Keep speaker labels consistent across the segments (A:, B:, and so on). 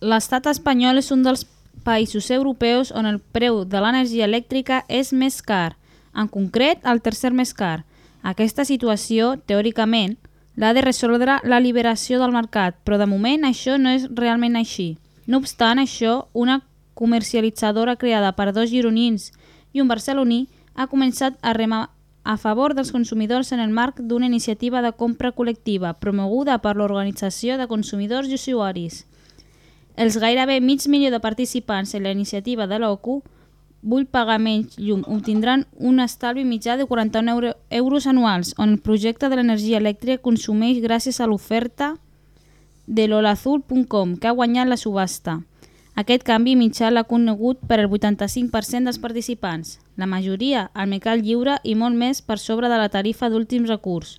A: L'estat espanyol és un dels països europeus on el preu de l'energia elèctrica és més car, en concret el tercer més car. Aquesta situació, teòricament, l'ha de resoldre la liberació del mercat, però de moment això no és realment així. No obstant això, una comercialitzadora creada per dos gironins i un barceloní ha començat a remar a favor dels consumidors en el marc d'una iniciativa de compra col·lectiva promoguda per l'Organització de Consumidors i Usuaris. Els gairebé mig milió de participants en la iniciativa de l'OCU Vull pagar menys llum obtindran un estalvi mitjà de 41 euro, euros anuals, on el projecte de l'energia elèctrica consumeix gràcies a l'oferta de l'olazul.com, que ha guanyat la subhasta. Aquest canvi mitjà l'ha conegut per el 85% dels participants, la majoria al mercat lliure i molt més per sobre de la tarifa d'últim recurs,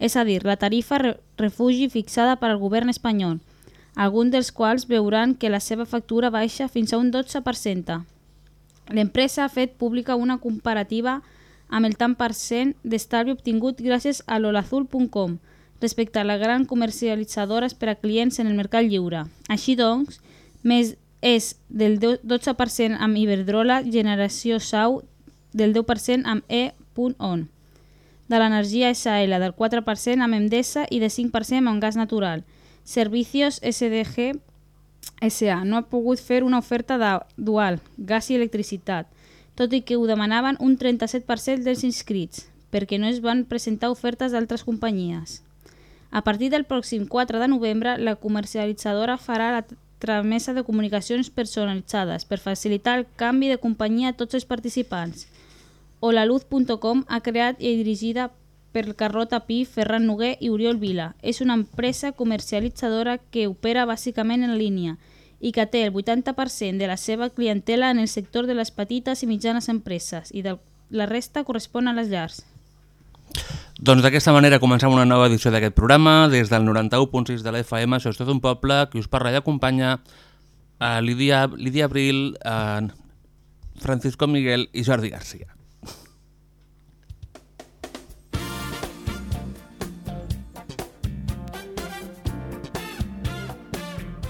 A: és a dir, la tarifa re refugi fixada per al govern espanyol, alguns dels quals veuran que la seva factura baixa fins a un 12%. L'empresa ha fet pública una comparativa amb el tant per cent d'estalvi obtingut gràcies a l'olazul.com respecte a les grans comercialitzadores per a clients en el mercat lliure. Així doncs, més és del 12% amb Iberdrola, Generació Sau del 10% amb E.on, de l'energia SL del 4% amb Endesa i de 5% amb gas natural. Servicios SDG SA no ha pogut fer una oferta de dual, gas i electricitat, tot i que ho demanaven un 37% dels inscrits, perquè no es van presentar ofertes d'altres companyies. A partir del pròxim 4 de novembre, la comercialitzadora farà la tramesa de comunicacions personalitzades per facilitar el canvi de companyia a tots els participants. Olaluz.com ha creat i dirigida per Carlota Pi, Ferran Noguer i Oriol Vila. És una empresa comercialitzadora que opera bàsicament en línia i que té el 80% de la seva clientela en el sector de les petites i mitjanes empreses i de la resta correspon a les llars.
B: Doncs d'aquesta manera comencem una nova edició d'aquest programa des del 91.6 de la FM, això és tot un poble, que us parla i acompanya a Lídia, Lídia Abril, a Francisco Miguel i Jordi Garcia.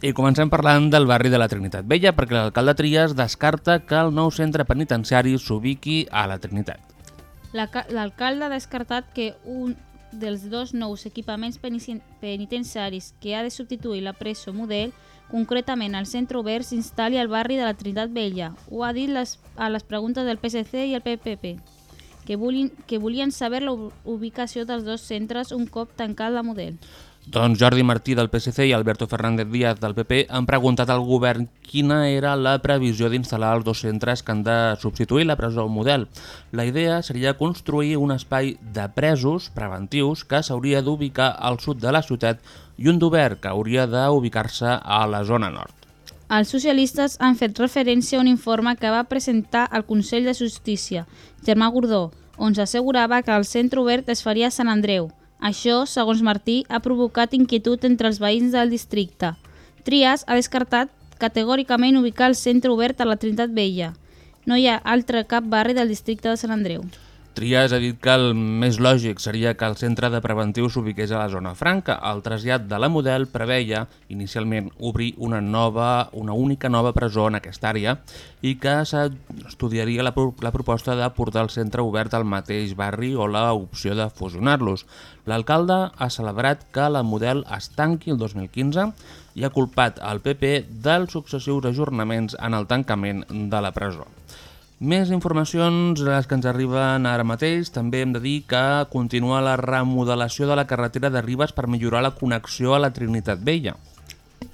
B: I comencem parlant del barri de la Trinitat Vella perquè l'alcalde Trias descarta que el nou centre penitenciari s'ubiqui a la Trinitat.
A: L'alcalde ha descartat que un dels dos nous equipaments penitenciaris que ha de substituir la preso model, concretament al centre obert, s'instal·li al barri de la Trinitat Vella. Ho ha dit les, a les preguntes del PSC i el PPP, que, volien, que volien saber la ubicació dels dos centres un cop tancat la model.
B: Doncs Jordi Martí del PSC i Alberto Fernández Díaz del PP han preguntat al govern quina era la previsió d'instal·lar els dos centres que han de substituir la presó model. La idea seria construir un espai de presos preventius que s'hauria d'ubicar al sud de la ciutat i un d'obert que hauria d'ubicar-se a la zona nord.
A: Els socialistes han fet referència a un informe que va presentar al Consell de Justícia, Germà Gordó, on s'assegurava que el centre obert es faria a Sant Andreu, això, segons Martí, ha provocat inquietud entre els veïns del districte. Trias ha descartat categòricament ubicar el centre obert a la Trinitat Vella. No hi ha altre cap barri del districte de Sant Andreu.
B: Trias ha dit que el més lògic seria que el centre de preventiu s'ubiqués a la zona franca. El trasllat de la model preveia inicialment obrir una, nova, una única nova presó en aquesta àrea i que s'estudiaria la, la proposta de portar el centre obert al mateix barri o la opció de fusionar-los. L'alcalde ha celebrat que la model es tanqui el 2015 i ha culpat el PP dels successius ajornaments en el tancament de la presó. Més informacions, les que ens arriben ara mateix, també hem de dir que continua la remodelació de la carretera de Ribes per millorar la connexió a la Trinitat Vella.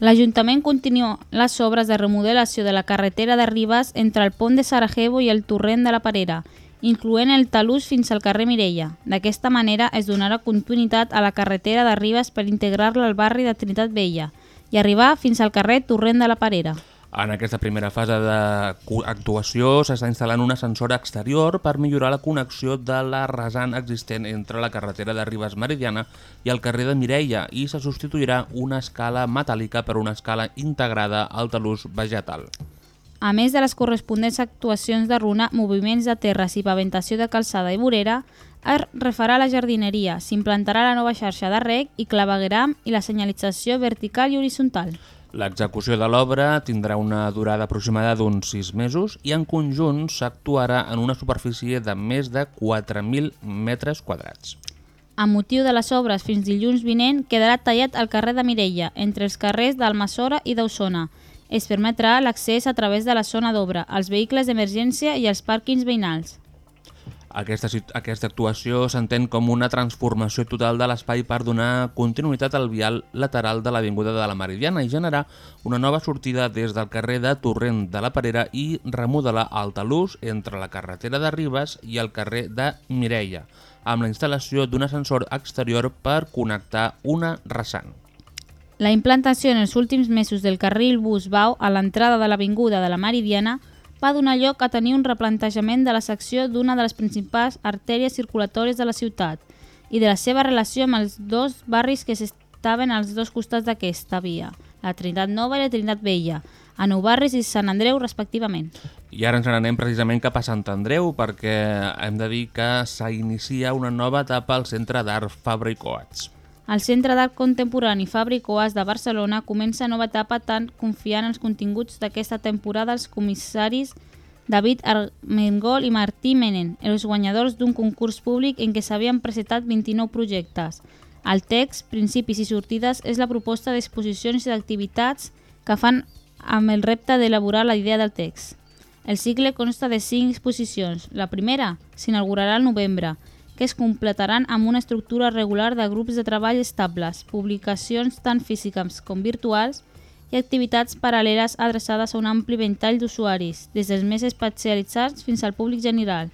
A: L'Ajuntament continua les obres de remodelació de la carretera de Ribes entre el pont de Sarajevo i el torrent de la Parera, incloent el talús fins al carrer Mireia. D'aquesta manera es donarà continuïtat a la carretera de Ribes per integrar-la al barri de Trinitat Vella i arribar fins al carrer Torrent de la Parera.
B: En aquesta primera fase d'actuació s'està instal·lant un ascensor exterior per millorar la connexió de la rasant existent entre la carretera de Ribes Meridiana i el carrer de Mireia i se substituirà una escala metàl·lica per una escala integrada al talús vegetal.
A: A més de les corresponents actuacions de runa, moviments de terres i pavimentació de calçada i vorera, es refarà la jardineria, s'implantarà la nova xarxa de rec i clavegueram i la senyalització vertical i horitzontal.
B: L'execució de l'obra tindrà una durada aproximada d'uns 6 mesos i en conjunt s'actuarà en una superfície de més de 4.000 metres quadrats.
A: Amb motiu de les obres, fins dilluns vinent quedarà tallat el carrer de Mireia, entre els carrers d'Almassora i d'Osona. Es permetrà l'accés a través de la zona d'obra, als vehicles d'emergència i als pàrquings veïnals.
B: Aquesta, aquesta actuació s'entén com una transformació total de l'espai per donar continuïtat al vial lateral de l'Avinguda de la Meridiana i generar una nova sortida des del carrer de Torrent de la Parera i remodelar el talús entre la carretera de Ribes i el carrer de Mireia, amb la instal·lació d'un ascensor exterior per connectar una rasant.
A: La implantació en els últims mesos del carril bus Bau a l'entrada de l'Avinguda de la Meridiana va donar lloc a tenir un replantejament de la secció d'una de les principals artèries circulatòries de la ciutat i de la seva relació amb els dos barris que s'estaven als dos costats d'aquesta via, la Trinitat Nova i la Trinitat Vella, a Nou Barris i Sant Andreu respectivament.
B: I ara ens n'anem precisament cap a Sant Andreu perquè hem de dir que s'inicia una nova etapa al Centre d'Art Fabra i Coats.
A: El Centre d'Art Contemporani Fabri Coas de Barcelona comença nova etapa tan confiant els continguts d'aquesta temporada als comissaris David Armengol i Martí Menen, els guanyadors d'un concurs públic en què s'havien presentat 29 projectes. El text, principis i sortides és la proposta d'exposicions i d'activitats que fan amb el repte d'elaborar la idea del text. El cicle consta de 5 exposicions. La primera s'inaugurarà al novembre, que es completaran amb una estructura regular de grups de treball estables, publicacions tant físiques com virtuals i activitats paral·leles adreçades a un ampli ventall d'usuaris, des dels més especialitzats fins al públic general.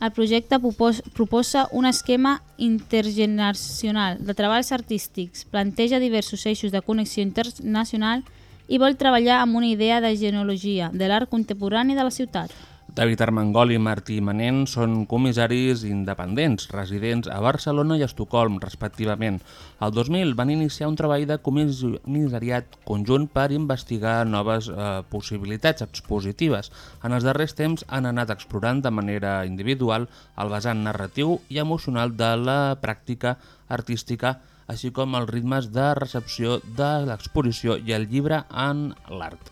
A: El projecte propos proposa un esquema intergeneracional de treballs artístics, planteja diversos eixos de connexió internacional i vol treballar amb una idea de genealogia de l'art contemporani de la ciutat.
B: David Armengol i Martí Manent són comissaris independents, residents a Barcelona i a Estocolm, respectivament. El 2000 van iniciar un treball de comissariat conjunt per investigar noves eh, possibilitats expositives. En els darrers temps han anat explorant de manera individual el vessant narratiu i emocional de la pràctica artística així com els ritmes de recepció de l'exposició i el llibre en l'art.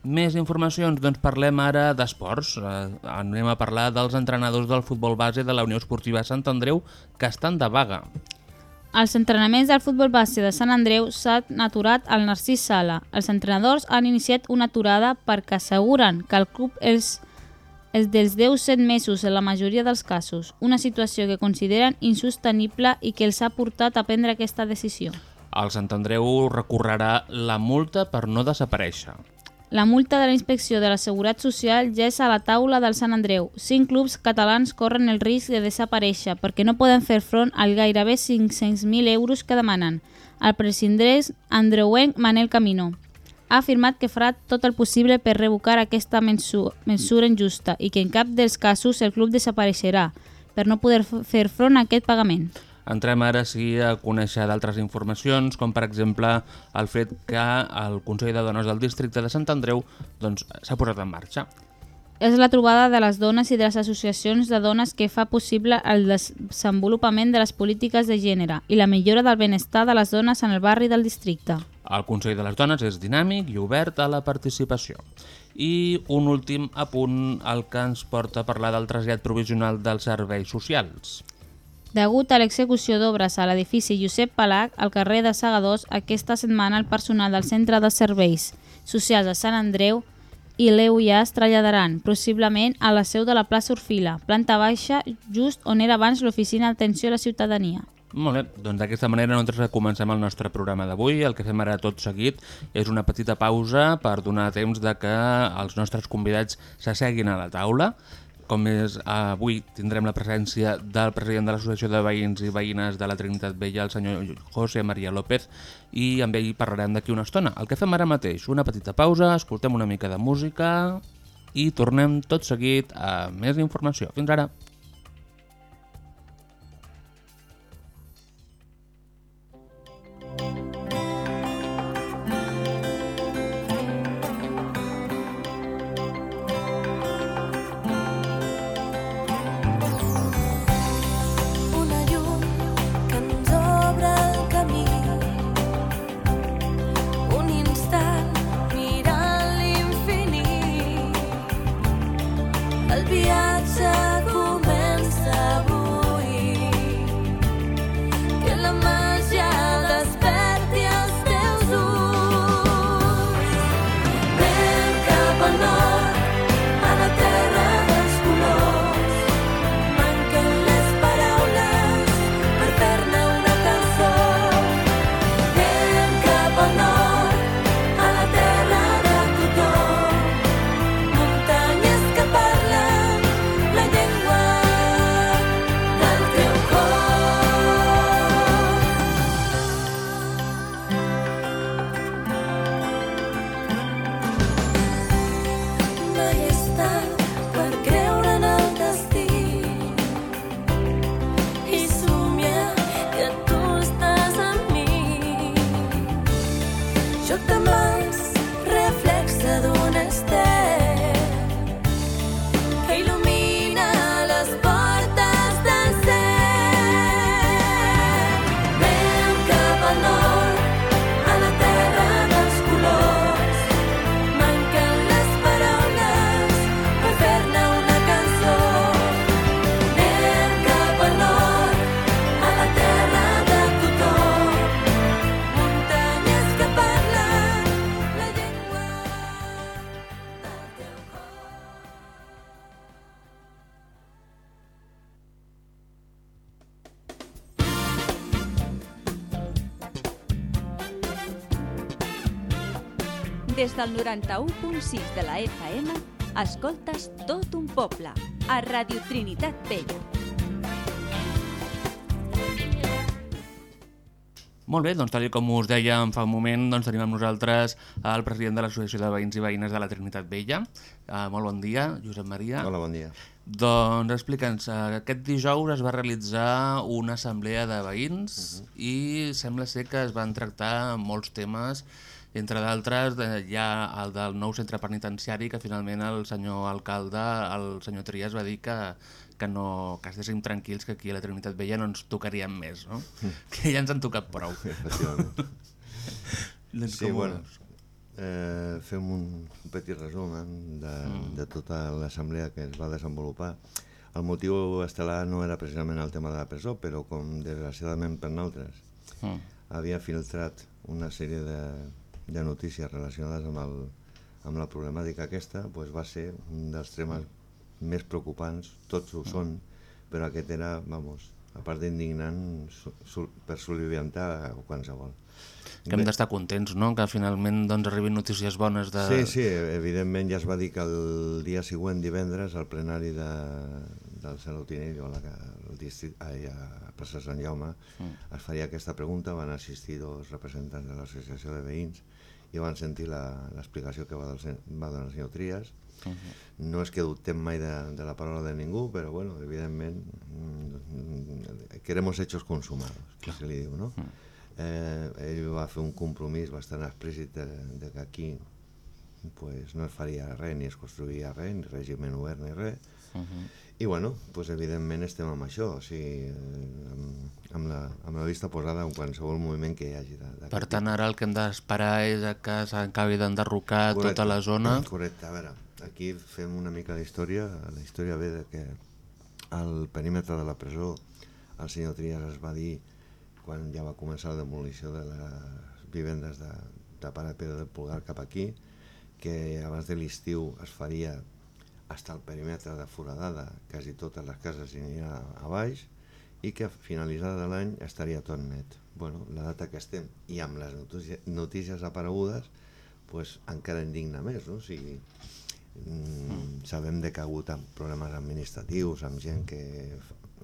B: Més informacions, doncs parlem ara d'esports. Eh, anem a parlar dels entrenadors del futbol base de la Unió Esportiva Sant Andreu que estan de vaga.
A: Els entrenaments del futbol base de Sant Andreu s'han aturat al Narcís Sala. Els entrenadors han iniciat una aturada perquè asseguren que el club és els dels 10-7 mesos en la majoria dels casos, una situació que consideren insostenible i que els ha portat a prendre aquesta decisió.
B: El Sant Andreu recorrerà la multa per no desaparèixer.
A: La multa de la Inspecció de la Seguretat Social ja és a la taula del Sant Andreu. Cinc clubs catalans corren el risc de desaparèixer perquè no poden fer front al gairebé 500.000 euros que demanen. El president andreuenc Manel Camino ha afirmat que farà tot el possible per revocar aquesta mesura injusta i que en cap dels casos el club desapareixerà per no poder fer front a aquest pagament.
B: Entrem ara sí a conèixer d'altres informacions, com per exemple el fet que el Consell de Dones del Districte de Sant Andreu doncs, s'ha posat en marxa.
A: és la trobada de les dones i de les associacions de dones que fa possible el desenvolupament de les polítiques de gènere i la millora del benestar de les dones en el barri del districte.
B: El Consell de les Dones és dinàmic i obert a la participació. I un últim apunt el que ens porta a parlar del trasllat provisional dels serveis socials.
A: Degut a l'execució d'obres a l'edifici Josep Palac, al carrer de Segadors, aquesta setmana el personal del Centre de Serveis Socials de Sant Andreu i l'EUIA es traslladaran, possiblement, a la seu de la plaça Orfila, planta baixa, just on era abans l'oficina d'atenció a la ciutadania.
B: Molt bé, doncs d'aquesta manera nosaltres comencem el nostre programa d'avui. El que fem ara tot seguit és una petita pausa per donar temps de que els nostres convidats s'asseguin a la taula. Com és, avui tindrem la presència del president de l'Associació de Veïns i Veïnes de la Trinitat Vella, el senyor José María López, i amb ell parlarem d'aquí una estona. El que fem ara mateix, una petita pausa, escoltem una mica de música i tornem tot seguit a més informació. Fins ara!
C: Del
D: 91.6 de la FM, escoltes tot un poble, a Radio Trinitat Vella.
B: Molt bé, doncs tal com us dèiem fa un moment, doncs tenim amb nosaltres el president de l'Associació de Veïns i Veïnes de la Trinitat Vella. Uh, molt bon dia, Josep Maria.
E: Hola, bon dia.
B: Doncs explica'ns, uh, aquest dijous es va realitzar una assemblea de veïns uh -huh. i sembla ser que es van tractar molts temes, entre d'altres eh, hi ha el del nou centre penitenciari que finalment el senyor alcalde, el senyor Trias va dir que que, no, que estéssim tranquils que aquí a la Trinitat Vella no ens tocaríem més, no? que ja ens han tocat prou. Doncs
E: Sí, bueno, eh, fem un, un petit resum eh, de, mm. de tota l'assemblea que es va desenvolupar. El motiu estel·lar no era precisament el tema de la presó, però com desgraciadament per nosaltres
B: Mm.
E: havia filtrat una sèrie de, de notícies relacionades amb, el, amb la problemàtica aquesta, doncs va ser un dels temes més preocupants, tots ho són, però aquest era, vamos, a part d'indignant, per soliviantar o qualsevol.
B: Que hem d'estar contents, no? Que finalment doncs, arribin notícies bones de...
E: Sí, sí, evidentment ja es va dir que el dia següent, divendres, al plenari de, del Salotinell o a la, el districte, ai, a plaça Sant Jaume, mm. es faria aquesta pregunta, van assistir dos representants de l'associació de veïns i van sentir la- l'explicació que va, del, va donar el senyor Trias. Uh -huh. No és que dubtem mai de, de la paraula de ningú, però bueno, evidentment mm, queremos hechos consumados, que se li diu, no? Eh, ell va fer un compromís bastant explícit de, de que aquí pues, no es faria res, ni es construïa res, ni règim obert ni res.
B: Uh -huh.
E: I bueno, pues, evidentment estem amb això, o sigui, amb, amb, la, amb la vista posada en qualsevol moviment que hi hagi. de- d'aquest
B: Per tant, ara el que hem d'esperar és que s'acabi d'enderrocar tota la zona.
E: Correcte, a veure, aquí fem una mica d'història. La història ve de que al perímetre de la presó el senyor Trias es va dir quan ja va començar la demolició de les vivendes de, de Pare Pedro del Pulgar cap aquí que abans de l'estiu es faria hasta el perímetre de foradada quasi totes les cases aniria a baix i que finalitzada l'any estaria tot net. Bueno, la data que estem i amb les notícies, notícies aparegudes pues, encara indigna més, no? O sigui, mm, sabem de que ha hagut problemes administratius, amb gent que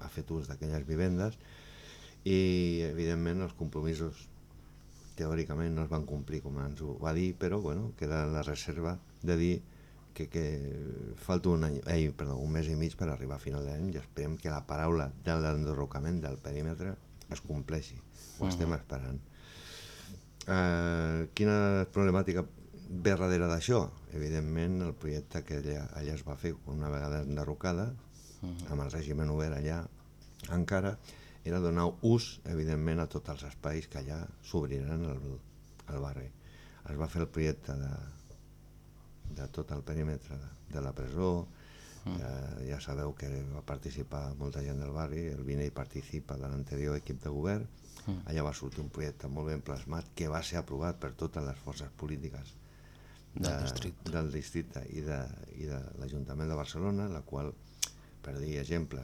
E: ha fet ús d'aquelles vivendes i evidentment els compromisos teòricament no es van complir com ens ho va dir, però bueno, queda la reserva de dir que, que falta un, any, eh, perdó, un mes i mig per arribar a final d'any i esperem que la paraula de l'enderrocament del perímetre es compleixi. Ho estem esperant. Eh, quina problemàtica ve darrere d'això? Evidentment, el projecte que allà, allà es va fer una vegada enderrocada, amb el règim obert allà encara, era donar ús, evidentment, a tots els espais que allà s'obriran al, al barri. Es va fer el projecte de, de tot el perímetre de, de la presó, ja, ja sabeu que va participar molta gent del barri, el Vine hi participa de l'anterior equip de govern, allà va sortir un projecte molt ben plasmat que va ser aprovat per totes les forces polítiques
B: Del districte.
E: del districte i de, i de l'Ajuntament de Barcelona, la qual, per dir exemples,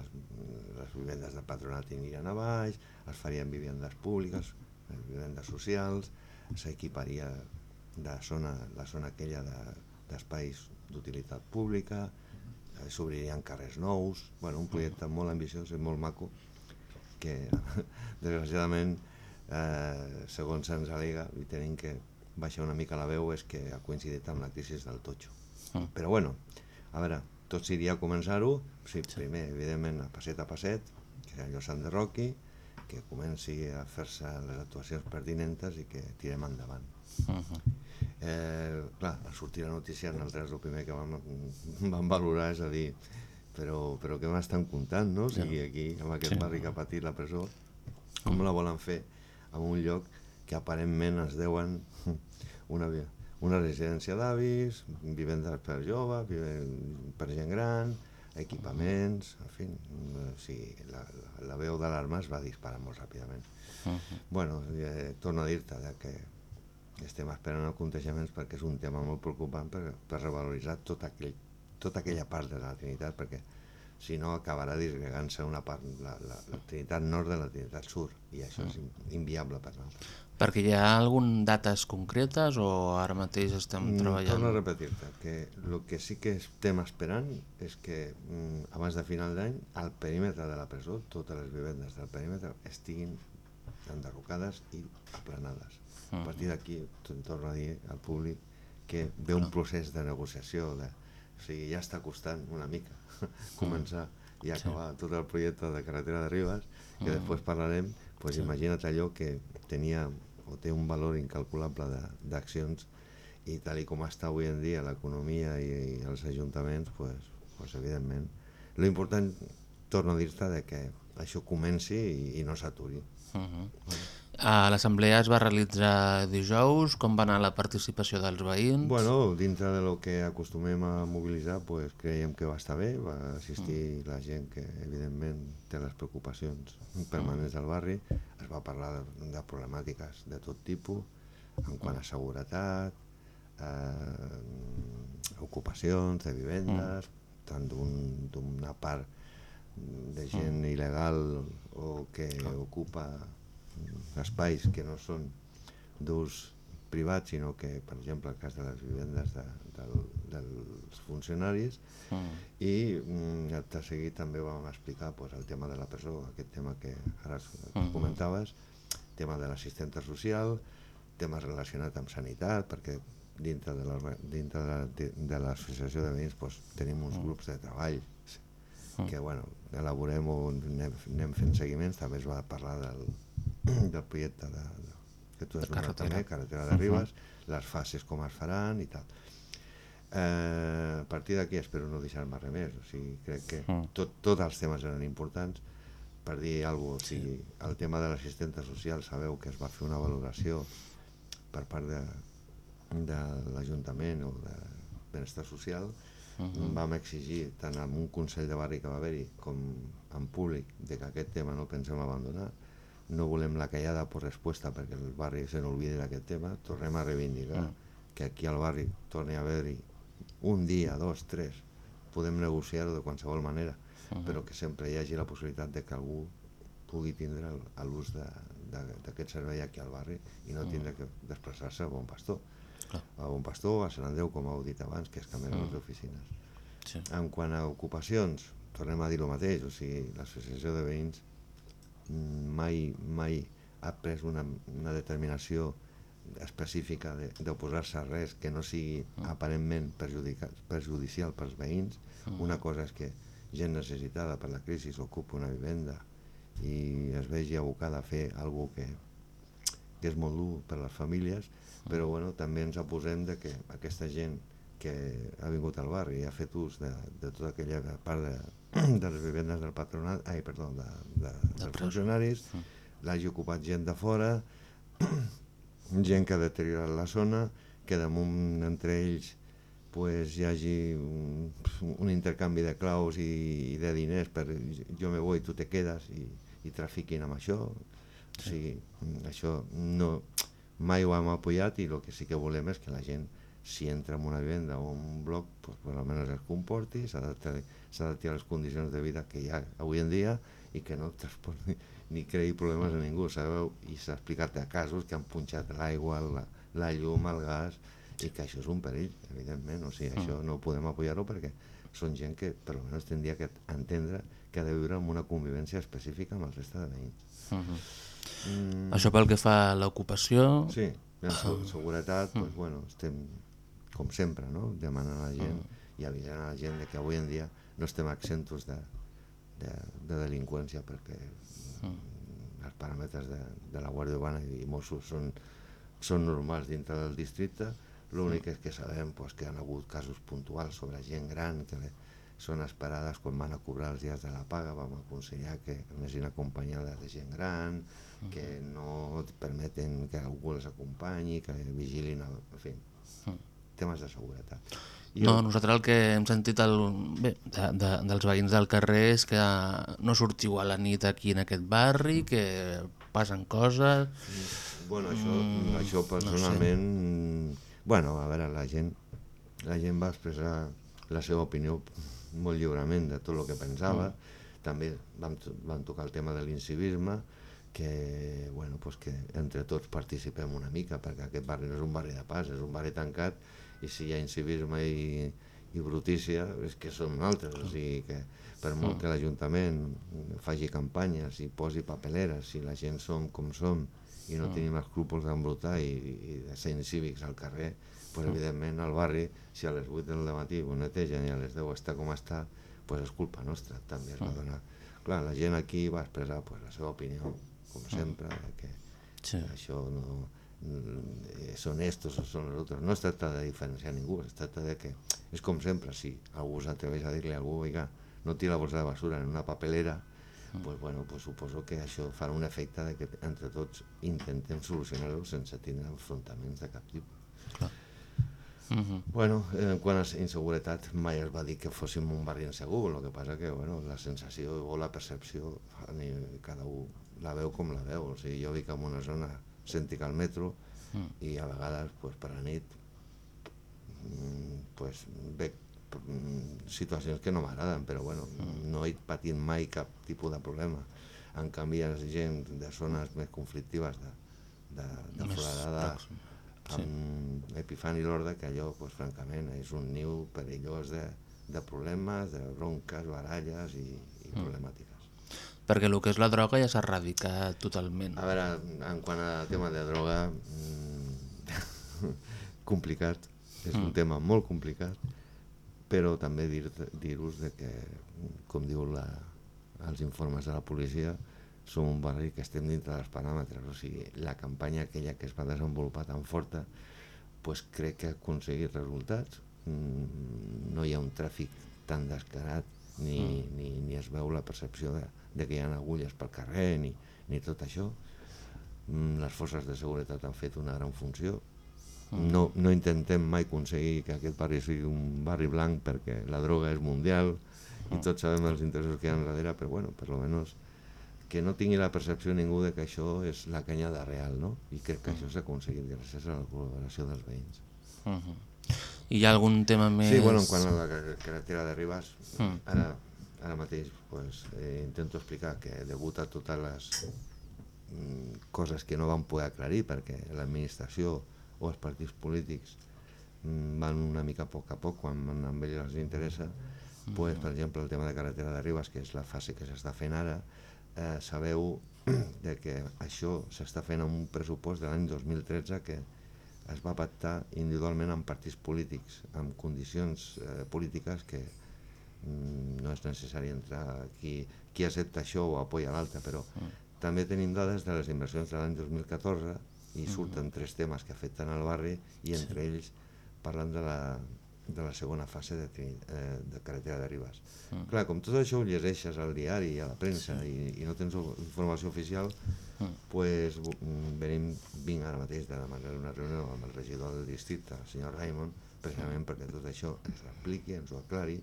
E: les vivendes de patronat anirien a baix, es farien vivendes públiques, eh, vivendes socials, s'equiparia de zona, la zona aquella de- d'espais d'utilitat pública, eh, s'obririen carrers nous, bueno, un projecte molt ambiciós i molt maco que desgraciadament eh, segons se'ns alega i tenim que baixar una mica la veu és que ha coincidit amb la crisi del totxo.
B: Mm.
E: però bueno, a veure tot seria començar-ho, sí, primer evidentment a passet a passet que allò s'enderroqui que comenci a fer-se les actuacions pertinentes i que tirem endavant.
B: Uh -huh.
E: Eh, clar, al sortir la notícia nosaltres el primer que vam, vam valorar és a dir però, però què m'estan contant, no? O sigui, aquí, amb aquest
B: Sí.
E: barri que ha patit la presó, com la volen fer en un lloc que aparentment es deuen una, una residència d'avis, vivendes per jove, viven per gent gran, equipaments, en fi, o sigui, la, la, la veu d'alarma es va disparar molt ràpidament.
B: Uh
E: Bueno, eh, torno a dir-te de que estem esperant aconteixements perquè és un tema molt preocupant per, per revaloritzar tot aquell, tota aquella part de la Trinitat perquè si no acabarà disgregant-se una part, la, la, la Trinitat Nord de la Trinitat Sud i això és in- inviable per nosaltres.
B: Perquè hi ha algun dates concretes o ara mateix estem
E: Mm,
B: treballant?
E: Torno a repetir-te que el que sí que estem esperant és que mm, abans de final d'any al perímetre de la presó totes les vivendes del perímetre estiguin enderrocades i aplanades. A
B: Mhm.
E: partir d'aquí, torno a dir al públic que ve un procés de negociació, de, o sigui, ja està costant una mica començar i acabar tot el projecte de carretera de Ribes, que
B: Mhm.
E: després parlarem, pues imagina't allò que tenia o té un valor incalculable de- d'accions i tal i com està avui en dia l'economia i, i els ajuntaments, pues, pues evidentment. Lo important, torno a dir-te, que això comenci i, i no s'aturi.
B: Uh -huh. uh, L'assemblea es va realitzar dijous, com va anar la participació dels veïns?
E: Bueno, dintre de lo que acostumem a mobilitzar, pues, creiem que va estar bé, va assistir la gent que evidentment té les preocupacions permanents del barri, es va parlar de, de problemàtiques de tot tipus, en quant a seguretat, eh, ocupacions de vivendes, tant d'un- d'una part de gent il·legal o que ocupa mm, espais que no són d'ús privat, sinó que, per exemple, el cas de les vivendes de, del, dels funcionaris,
B: Mm.
E: i mm, acte seguit també vam explicar pues, el tema de la presó, aquest tema que ara
B: Mhm.
E: comentaves, tema de l'assistenta social, temes relacionats amb sanitat, perquè dintre de de, la- de, de l'associació de veïns pues, tenim uns
B: Mm.
E: grups de treball
B: Mm.
E: que bueno, elaborem o anem fent seguiments, també es va parlar del, del projecte de, de, que tu has donat
B: carretera.
E: també, carretera de. Ribes, les fases com es faran i tal. Eh, a partir d'aquí espero no deixar-me res més, o sigui, crec que
B: Mm.
E: tot, tots els temes eren importants, per dir alguna cosa, o sigui, el tema de l'assistenta social, sabeu que es va fer una valoració per part de, de l'Ajuntament o de Benestar Social, vam exigir tant en un Consell de Barri que va haver-hi com en públic de que aquest tema no pensem abandonar, no volem la callada per resposta perquè el barri se n'olvidi d'aquest tema, tornem a reivindicar que aquí al barri torni a haver-hi un dia, dos, tres, podem negociar-ho de qualsevol manera, però que sempre hi hagi la possibilitat de que algú pugui tindre l'ús d'aquest servei aquí al barri i no tindre que desplaçar-se a Bon Pastor. A Bon Pastor a Sant Andreu, com heu dit abans, que es canvien les oficines.
B: Sí.
E: En quant a ocupacions, tornem a dir el mateix, o sigui, l'associació de veïns mm, mai, mai ha pres una, una determinació específica de- d'oposar-se a res que no sigui aparentment perjudica, perjudicial pels veïns. Una cosa és que gent necessitada per la crisi ocupa una vivenda i es vegi abocada a fer alguna que, que és molt dur per a les famílies, però bueno, també ens aposem de que aquesta gent que ha vingut al barri i ha fet ús de, de tota aquella part de, de les vivendes del patronat, ai, perdó, de, de, dels funcionaris, l'hagi ocupat gent de fora, gent que ha deteriorat la zona, que damunt entre ells pues, hi hagi un, un intercanvi de claus i, i de diners per jo me voy, tu te quedes i, i trafiquin amb això. O sigui, això no, mai ho hem apoyat i el que sí que volem és que la gent si entra en una vivenda o en un bloc pues, per almenys es comporti s'adapti a les condicions de vida que hi ha avui en dia i que no transporti ni creï problemes a ningú sabeu? i s'ha explicat de casos que han punxat l'aigua, la, la llum, el gas i que això és un perill, evidentment, o sigui, això no podem apoyar-ho perquè són gent que per almenys tindria que entendre que ha de viure en una convivència específica amb el reste de veïns.
B: Mm. Això pel que fa a l'ocupació...
E: Sí, en se seguretat, doncs, bueno, estem, com sempre, no? demanant a la gent i avisant a la gent de que avui en dia no estem exentos de, de, de delinqüència perquè mm, els paràmetres de, de la Guàrdia Urbana i Mossos són, són normals dintre del districte, l'únic és que sabem pues, que han hagut casos puntuals sobre gent gran que són esperades quan van a cobrar els dies de la paga, vam aconsellar que anessin acompanyades de gent gran, que no permeten que algú les acompanyi, que vigilin, el, en fi, temes de seguretat. I
B: No,
E: el-
B: nosaltres el que hem sentit el, bé, de, de, dels veïns del carrer és que no sortiu a la nit aquí en aquest barri, que passen coses...
E: Bueno, això, mm, això personalment... No bueno, a veure, la gent, la gent va expressar la seva opinió molt lliurement de tot el que pensava. Mm. També vam, vam tocar el tema de l'incivisme, que, bueno, pues que entre tots participem una mica, perquè aquest barri no és un barri de pas, és un barri tancat, i si hi ha incivisme i, i brutícia, és que són altres, o sigui que per molt que l'Ajuntament faci campanyes i posi papeleres, si la gent som com som i no tenim escrúpols d'embrutar i, i de ser incívics al carrer, pues, evidentment al barri, si a les 8 del matí ho netegen i a les 10 està com està, pues és culpa nostra, també es va donar. Clar, la gent aquí va expressar pues, la seva opinió, com sempre, que
B: Sí.
E: això no són estos o són els altres. No es tracta de diferenciar ningú, es tracta de que, és com sempre, si algú s'atreveix a dir-li a algú, oiga, no tira la bolsa de basura en una papelera, pues, bueno, pues suposo que això farà un efecte de que entre tots intentem solucionar-ho sense tindre enfrontaments de cap tipus.
B: Mhm.
E: Bueno, en quant a inseguretat, mai es va dir que fóssim un barri insegur, el que passa que bueno, la sensació o la percepció cada un la veu com la veu, o sigui, jo vic en una zona cèntrica al metro i a vegades pues, per la nit mm, pues, veig mm, situacions que no m'agraden, però bueno, no he patit mai cap tipus de problema. En canvi, hi ha gent de zones més conflictives de, de, de
B: Més
E: Foradada,
B: pròxim,
E: amb Epifani Lorda, que allò, pues, francament, és un niu perillós de, de problemes, de bronques, baralles i, i problemàtiques.
B: Perquè el que és la droga ja s'ha erradicat totalment.
E: A veure, en quant a tema de droga, mm, complicat, és un tema molt complicat, però també dir-vos dir de que, com diu la, els informes de la policia, som un barri que estem dintre dels paràmetres, o sigui, la campanya aquella que es va desenvolupar tan forta, pues crec que ha aconseguit resultats, mm, no hi ha un tràfic tan descarat ni, mm. ni, ni es veu la percepció de, de que hi ha agulles pel carrer ni, ni tot això. Mm, les forces de seguretat han fet una gran funció. No, no intentem mai aconseguir que aquest barri sigui un barri blanc perquè la droga és mundial i tots sabem els interessos que hi ha darrere, però bueno, per lo menos que no tingui la percepció ningú de que això és la canyada real, no? I crec que això s'ha aconseguit gràcies a la col·laboració dels veïns.
B: Uh -huh. I hi ha algun tema més...
E: Sí, bueno, en quant a la car- carretera de Ribas,
B: Mm.
E: ara, ara mateix pues, eh, intento explicar que degut a totes les mm, coses que no van poder aclarir perquè l'administració o els partits polítics mm, van una mica a poc a poc quan a ells els interessa, pues, per exemple, el tema de carretera de Ribas, que és la fase que s'està fent ara, eh, sabeu de que això s'està fent amb un pressupost de l'any 2013 que es va pactar individualment amb partits polítics, amb condicions eh, polítiques que no és necessari entrar qui, qui accepta això o apoya l'altre, però també tenim dades de les inversions de l'any 2014 i surten tres temes que afecten al barri i entre ells parlen de la, de la segona fase de, eh, de carretera de Ribas.
B: Mm.
E: Clar, com tot això ho llegeixes al diari i a la premsa i, i no tens informació oficial,
B: Mm.
E: pues, mm, venim, vinc ara mateix de demanar una reunió amb el regidor del districte, el senyor Raimon, precisament perquè tot això ens ho expliqui, ens ho aclari,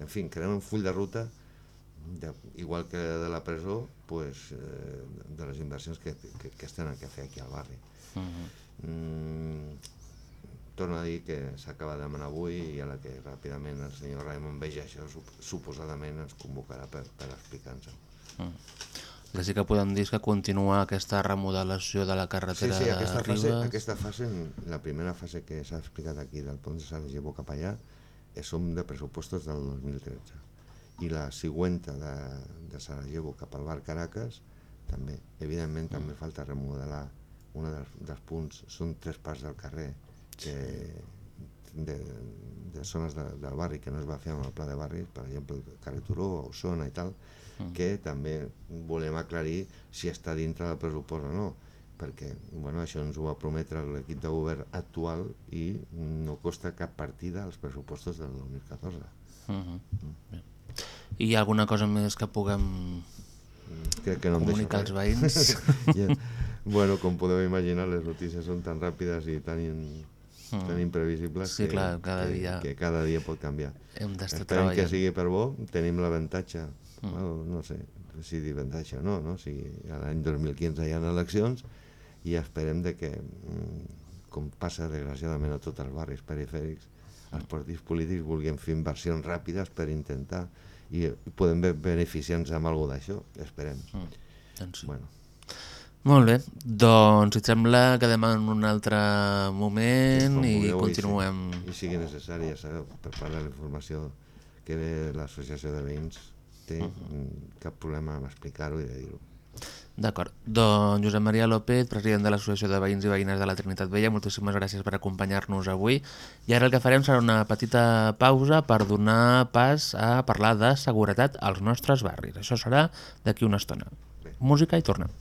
E: en fi, creem un full de ruta de, igual que de la presó, pues, eh, de les inversions que, que, que es tenen que fer aquí al barri.
B: Uh -huh.
E: Mm, torno a dir que s'acaba de demanar avui i a la que ràpidament el senyor Raimon vegi això, sup- suposadament ens convocarà per, per explicar-nos-ho.
B: El que sí que podem dir que continua aquesta remodelació de la
E: Sí,
B: carretera
E: sí, aquesta
B: de
E: fase, aquesta fase, la primera fase que s'ha explicat aquí del pont de Sarajevo cap allà, som de pressupostos del 2013. I la següent de, de Sarajevo cap al bar Caracas, també. Evidentment també falta remodelar un dels, dels punts, són tres parts del carrer que, de, de zones de, del barri que no es va fer amb el pla de barris, per exemple el carrer Turó, Osona i tal, que també volem aclarir si està dintre del pressupost o no perquè bueno, això ens ho va prometre l'equip de govern actual i no costa cap partida als pressupostos del 2014.
B: Uh -huh. Bé. I hi ha alguna cosa més que puguem...
E: Crec que no
B: Comunicar als veïns.
E: Ja. Bueno, com podeu imaginar, les notícies són tan ràpides i tan, in,
B: Mm.
E: tan imprevisibles
B: Sí,
E: que,
B: clar, cada
E: que,
B: dia-
E: que cada dia pot canviar.
B: Hem d'estar
E: Esperem que
B: treballant.
E: sigui per bo, tenim l'avantatge,
B: Mm.
E: bueno, no sé si dir avantatge o no, no? si l'any 2015 hi ha eleccions i esperem de que, mm, com passa desgraciadament a tots els barris perifèrics, els partits polítics vulguin fer inversions ràpides per intentar i podem be- beneficiar-nos amb alguna d'això, esperem.
B: Mm. Doncs sí.
E: Bueno,
B: Molt bé, doncs si et sembla quedem en un altre moment
E: com
B: i continuem...
E: I, si, i sigui necessari, ja sabeu, per part de la informació que l'associació de veïns, té mm, cap problema en explicar-ho i de dir-ho.
B: D'acord. Doncs Josep Maria López, president de l'Associació de Veïns i Veïnes de la Trinitat Vella, moltíssimes gràcies per acompanyar-nos avui. I ara el que farem serà una petita pausa per donar pas a parlar de seguretat als nostres barris. Això serà d'aquí una estona. Música i tornem.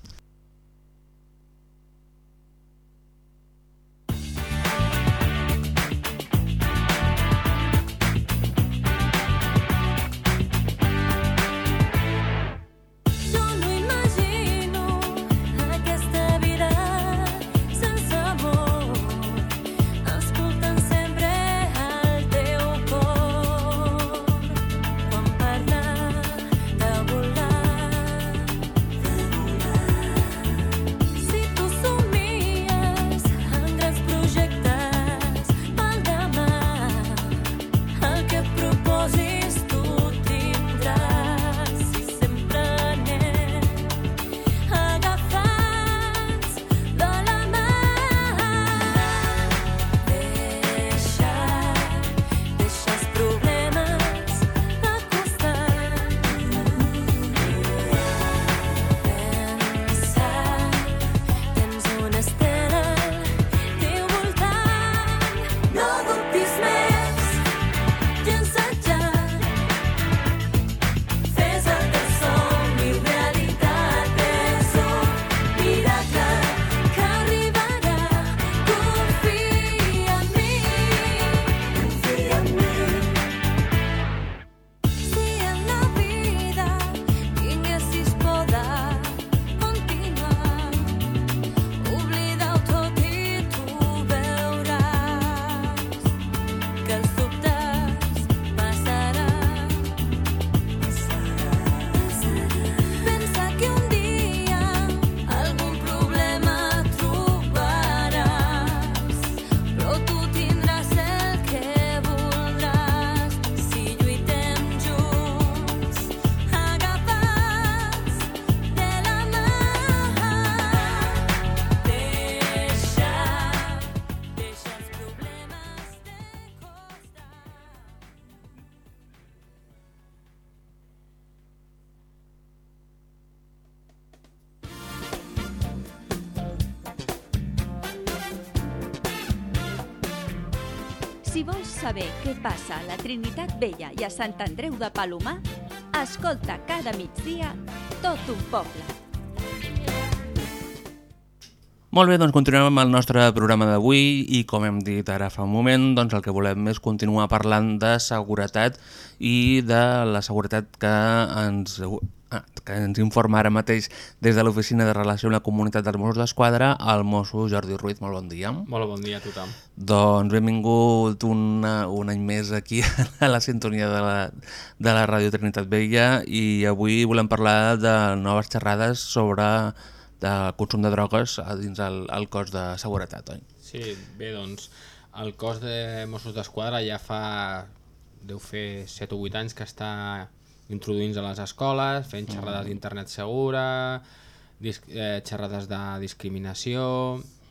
D: Saber què passa a la Trinitat Vella i a Sant Andreu de Palomar, escolta cada migdia tot un poble.
B: Molt bé, doncs continuem amb el nostre programa d'avui i com hem dit ara fa un moment, doncs el que volem és continuar parlant de seguretat i de la seguretat que ens, que ens informa ara mateix des de l'Oficina de Relació amb la Comunitat dels Mossos d'Esquadra el mosso Jordi Ruiz. Molt bon dia.
F: Molt bon dia a tothom.
B: Doncs benvingut una, un any més aquí a la sintonia de la, de la Ràdio Trinitat Vella i avui volem parlar de noves xerrades sobre de consum de drogues dins el, el cos de seguretat, oi?
F: Sí, bé, doncs el cos de Mossos d'Esquadra ja fa, deu fer 7 o 8 anys que està introduint a les escoles, fent xerrades d'internet segura, dis eh, xerrades de discriminació,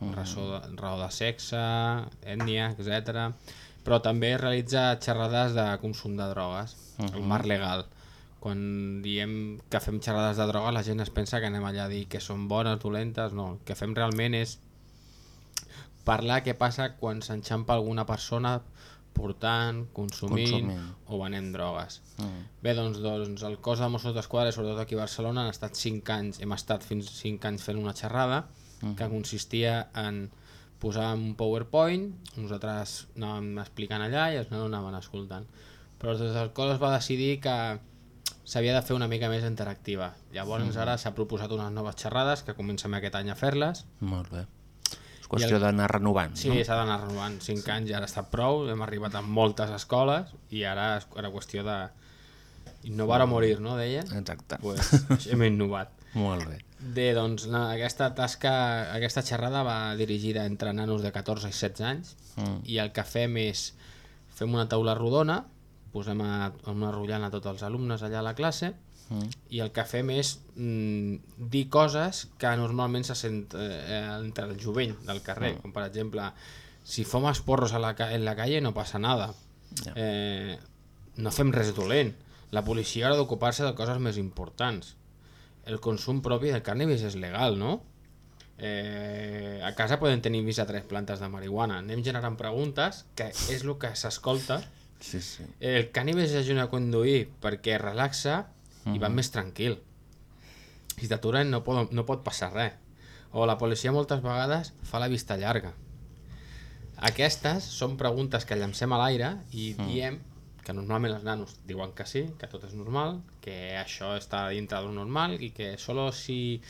F: raó, de, raó de sexe, ètnia, etc. Però també realitza xerrades de consum de drogues, el marc legal. Quan diem que fem xerrades de drogues la gent es pensa que anem allà a dir que són bones, dolentes, no. El que fem realment és parlar què passa quan s'enxampa alguna persona portant, consumint,
B: Consumint.
F: o venent drogues.
B: Mm.
F: Bé, doncs, doncs el cos de Mossos d'Esquadra, sobretot aquí a Barcelona, han estat 5 anys, hem estat fins 5 anys fent una xerrada que consistia en posar un PowerPoint, nosaltres anàvem explicant allà i els nanos anaven escoltant. Però des del cos es va decidir que s'havia de fer una mica més interactiva. Llavors ara s'ha proposat unes noves xerrades que comencem aquest any a fer-les.
B: Molt bé. És qüestió
F: el-
B: d'anar renovant,
F: Sí,
B: no?
F: s'ha d'anar renovant. 5 anys ja ara està prou, hem arribat a moltes escoles i ara és era qüestió de innovar o morir, no, deien?
B: Exacte.
F: Pues, hem innovat.
B: Molt bé.
F: Bé, doncs la, aquesta tasca, aquesta xerrada va dirigida entre nanos de 14 i 16 anys
B: Mm.
F: i el que fem és fem una taula rodona, posem a, a una rotllana a tots els alumnes allà a la classe
B: Mm.
F: i el que fem és mm, dir coses que normalment se sent eh, entre el jovent del carrer,
B: Mm.
F: com per exemple si fumas porros a la, en la calle no passa nada
B: Ja.
F: eh, no fem res dolent la policia haurà d'ocupar-se de coses més importants el consum propi del cannabis és legal, no? Eh, a casa poden tenir fins a tres plantes de marihuana. Anem generant preguntes, que és el que s'escolta.
B: Sí, sí.
F: El cannabis ajuda a conduir perquè relaxa i va més tranquil. Si t'aturen no, pot, no pot passar res. O la policia moltes vegades fa la vista llarga. Aquestes són preguntes que llancem a l'aire i diem que normalment els nanos diuen que sí, que tot és normal, que això està dintre del normal i que solo si,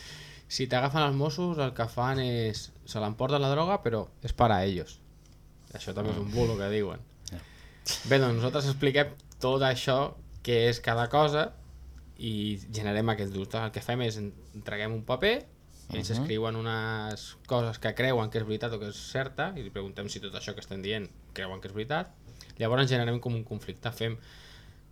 F: si t'agafen els Mossos el que fan és se l'emporten la droga però és per a ells. Això també és un bulo que diuen. Bé, doncs nosaltres expliquem tot això, que és cada cosa, i generem aquest dubte. El que fem és entreguem un paper, ells escriuen unes coses que creuen que és veritat o que és certa, i li preguntem si tot això que estem dient creuen que és veritat. Llavors generem com un conflicte. Fem,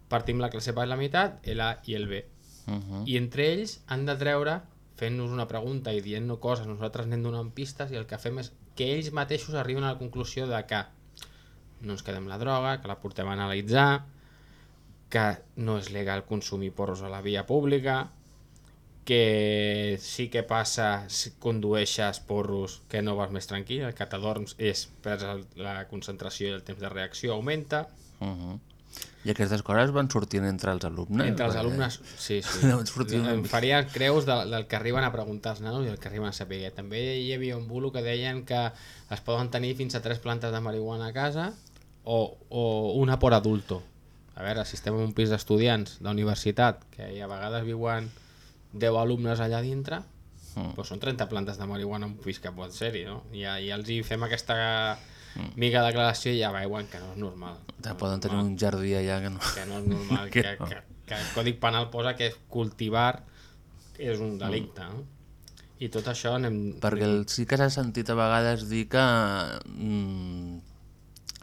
F: partim la classe per la meitat, el A i el B.
B: Uh -huh.
F: I entre ells han de treure, fent-nos una pregunta i dient-nos coses, nosaltres anem donant pistes i el que fem és que ells mateixos arriben a la conclusió de que no ens quedem la droga, que la portem a analitzar, que no és legal consumir porros a la via pública, que sí que passa si condueixes porros que no vas més tranquil, el que t'adorms és per la concentració i el temps de reacció augmenta,
B: Uh -huh. I aquestes coses van sortint entre els alumnes?
F: Entre els alumnes, sí, sí.
B: No, una
F: em faria creus del, del que arriben a preguntar els nanos i el que arriben a saber. També hi havia un bulo que deien que es poden tenir fins a tres plantes de marihuana a casa o, o una por adulto. A veure, si estem en un pis d'estudiants d'universitat, que hi a vegades viuen 10 alumnes allà dintre,
B: Mm.
F: doncs són 30 plantes de marihuana en un pis que pot ser-hi, no? I, ja, I els hi fem aquesta mica declaració i ja veuen que no és normal.
B: Ja
F: No
B: poden tenir un jardí allà que no...
F: que no és normal,
B: Que
F: que,
B: no.
F: que, que el Còdic Penal posa que cultivar és un delicte, no? I tot això anem...
B: Perquè el, sí que s'ha sentit a vegades dir que mm,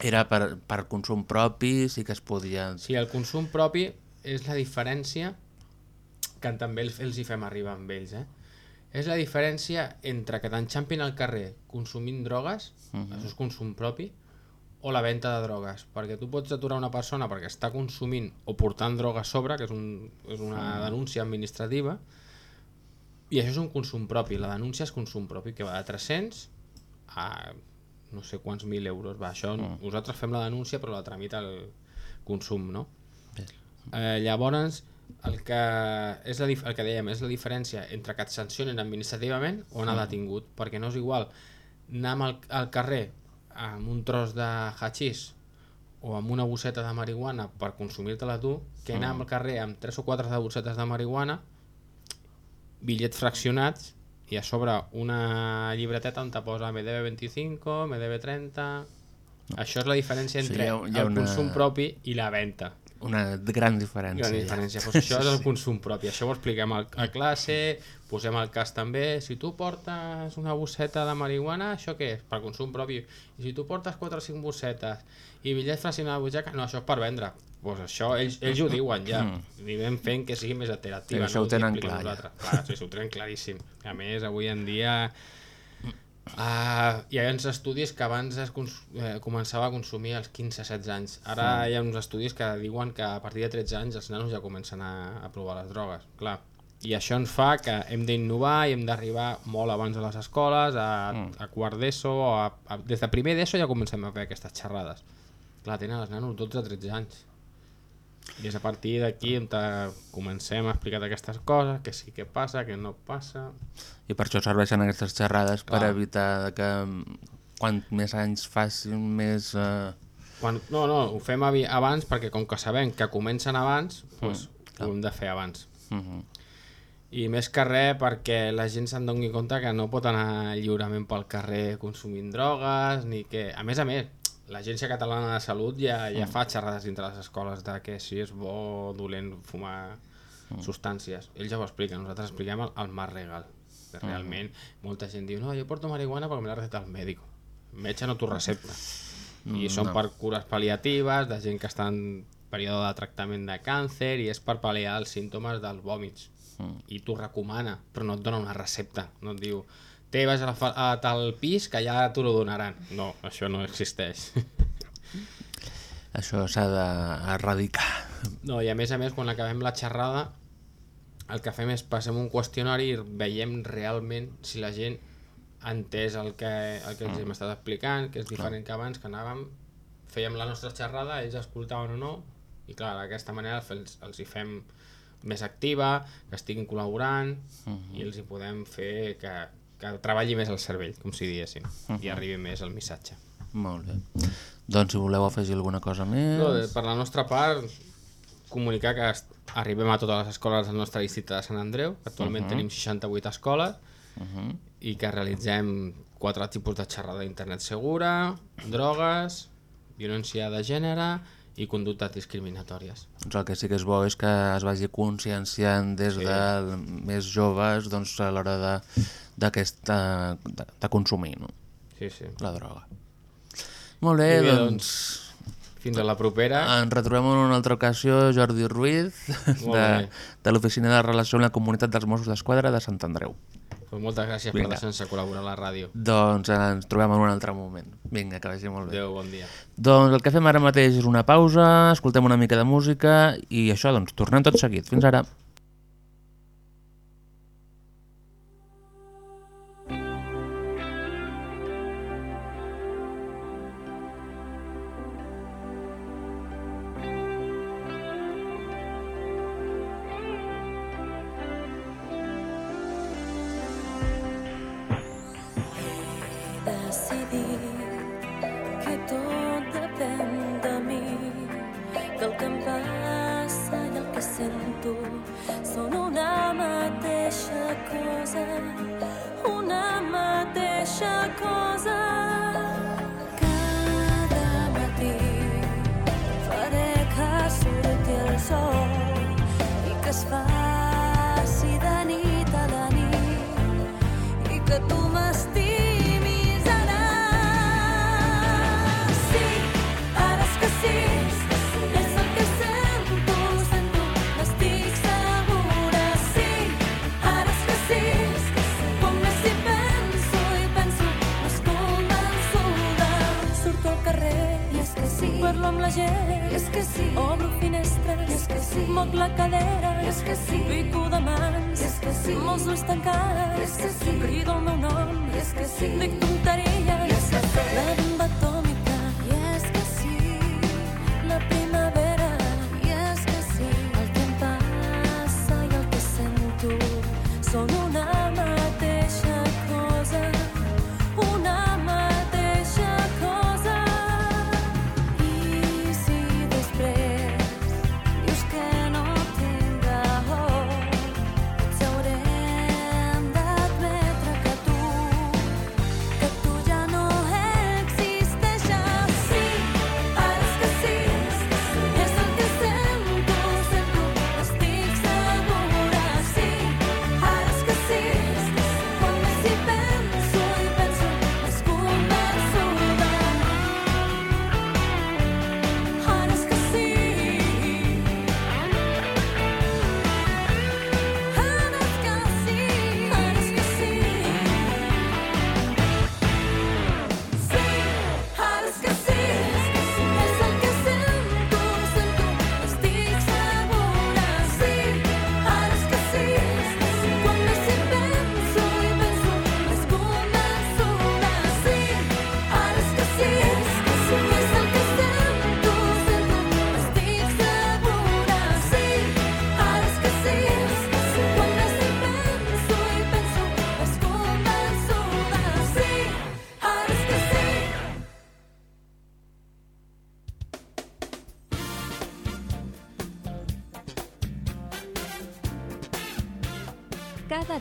B: era per, per consum propi, sí que es podia...
F: Sí, el consum propi és la diferència que també els, els hi fem arribar amb ells, eh? És la diferència entre que t'enxampin al carrer consumint drogues, això és consum propi, o la venda de drogues, perquè tu pots aturar una persona perquè està consumint o portant droga a sobre, que és, un, és una denúncia administrativa, i això és un consum propi, la denúncia és consum propi, que va de 300 a no sé quants mil euros. Va, això, mm. Nosaltres fem la denúncia però la tramita el consum, no?
B: Bé.
F: Eh, llavors, el que, és la, el que dèiem és la diferència entre que et sancionen administrativament o anar detingut, perquè no és igual anar el, al carrer amb un tros de hachís o amb una bosseta de marihuana per consumir-te-la tu, que anar al carrer amb tres o quatre de bossetes de marihuana, bitllets fraccionats i a sobre una llibreteta on te posa MDB25, MDB30... Això és la diferència
B: Sí,
F: entre
B: hi ha- hi ha
F: el
B: una-
F: consum propi i la venda.
B: Una gran diferència.
F: Gran
B: ja.
F: diferència. Pues això és el consum propi. Això ho expliquem al- a classe, posem el cas també. Si tu portes una bosseta de marihuana, això què és? Per consum propi. I si tu portes 4 o 5 bossetes i bitllets fraccionats de butxaca, no, això és per vendre. Pues això, ells, ells ho diuen ja. I anem fent que sigui més interactiva.
B: Mm. Sí, això ho
F: us
B: tenen clar, ja.
F: Clar, sí, això ho tenen claríssim. A més, avui en dia... Uh, hi ha uns estudis que abans es cons eh, començava a consumir als 15-16 anys. Ara hi ha uns estudis que diuen que a partir de 13 anys els nanos ja comencen a, a provar les drogues. Clar. I això ens fa que hem d'innovar i hem d'arribar molt abans a les escoles, a, a quart d'ESO, o a, a, des de primer d'ESO ja comencem a fer aquestes xerrades. Clar, tenen els nanos 12-13 anys. I és a partir d'aquí on comencem a explicar aquestes coses, que sí que passa, que no passa...
B: I per això serveixen aquestes xerrades per
F: Clar.
B: evitar que mm, quan més anys facin més... Eh...
F: Quan, no, no, ho fem abans perquè com que sabem que comencen abans, doncs, ho hem de fer abans.
B: Uh -huh.
F: I més que res perquè la gent se'n doni compte que no pot anar lliurement pel carrer consumint drogues, ni que... A més a més, l'Agència Catalana de Salut ja, ja fa xerrades dintre les escoles de que si és bo o dolent fumar substàncies. Ells ja ho expliquen, nosaltres expliquem el, el marc legal. Que realment molta gent diu, no, jo porto marihuana perquè me l'ha recetat el mèdic. Metge no t'ho recepta. I són per cures pal·liatives, de gent que està en període de tractament de càncer i és per pal·liar els símptomes dels vòmits. I t'ho recomana, però no et dona una recepta. No et diu, té, vas a, a tal pis que ja t'ho donaran. No, això no existeix.
B: Això s'ha d'erradicar.
F: No, i a més a més, quan acabem la xerrada, el que fem és passem un qüestionari i veiem realment si la gent ha entès el que, el que els hem estat explicant, que és diferent que abans, que anàvem, fèiem la nostra xerrada, ells escoltaven o no, i clar, d'aquesta manera els, els hi fem més activa, que estiguin col·laborant, i els hi podem fer que, que treballi més el cervell, com si diguéssim, i arribi més el missatge.
B: Molt bé. Doncs si voleu afegir alguna cosa més...
F: No, per la nostra part, comunicar que arribem a totes les escoles del nostre districte de Sant Andreu, que actualment tenim 68 escoles, i que realitzem quatre tipus de xerrada d'internet segura, drogues, violència de gènere i conductes discriminatòries.
B: Doncs el que sí que és bo és que es vagi conscienciant des
F: Sí.
B: de més joves doncs, a l'hora de, d'aquesta de, de consumir no?
F: Sí, sí.
B: la droga. Molt bé,
F: bé,
B: doncs,
F: Fins a la propera.
B: ens retrobem en una altra ocasió, Jordi Ruiz,
F: Molt
B: de,
F: bé.
B: de l'Oficina de Relació amb la Comunitat dels Mossos d'Esquadra de Sant Andreu.
F: Pues moltes gràcies
B: Vinga.
F: per deixar-nos col·laborar a la ràdio.
B: Doncs ens trobem en un altre moment. Vinga, que vagi molt bé.
F: Adéu, bon dia.
B: Doncs el que fem ara mateix és una pausa, escoltem una mica de música i això, doncs, tornem tot seguit. Fins ara.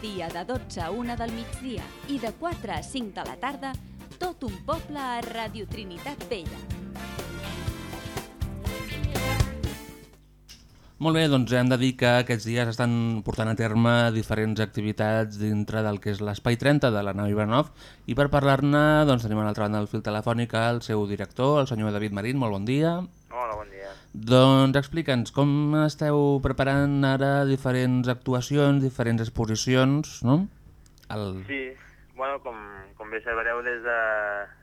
D: Dia de 12 a 1 del migdia i de 4 a 5 de la tarda, tot un poble a Radio Trinitat Vella.
B: Molt bé, doncs hem de dir que aquests dies estan portant a terme diferents activitats dintre del que és l'Espai 30 de la nau Ivanov i per parlar-ne doncs, tenim a l'altra banda del fil telefònic el seu director, el senyor David Marín, molt bon dia. Doncs explica'ns com esteu preparant ara diferents actuacions, diferents exposicions, no? El...
G: Sí, bueno, com, com bé sabreu, des de,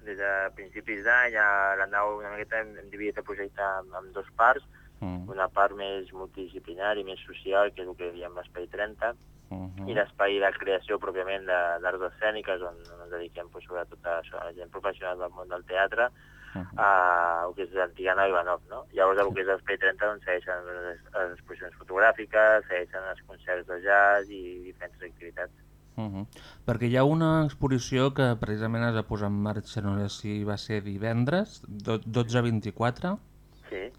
G: des de principis d'any a la nau una miqueta hem, hem dividit el projecte en, en dos parts,
B: Mm.
G: una part més multidisciplinària, més social, que és el que diem l'Espai 30,
B: Mhm.
G: i l'espai de creació pròpiament de- d'arts escèniques, on ens dediquem pues, sobretot a, això, a gent professional del món del teatre, a el que és l'antiga nau Ivanov, no? Llavors, el que és l'Espai 30, doncs, segueixen les, les exposicions fotogràfiques, segueixen els concerts de jazz i diferents activitats.
B: Uh -huh. Perquè hi ha una exposició que precisament es va posar en marxa, no sé si va ser divendres, do- 12-24.
G: Sí.